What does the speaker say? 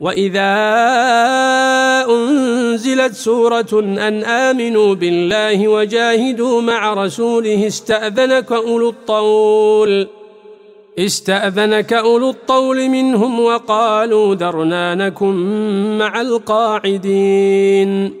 وإذا أنزلت سورة أن آمنوا بالله وجاهدوا مع رسوله استأذنك أولو الطول استأذنك أولو الطول منهم وقالوا درنانكم مع القاعدين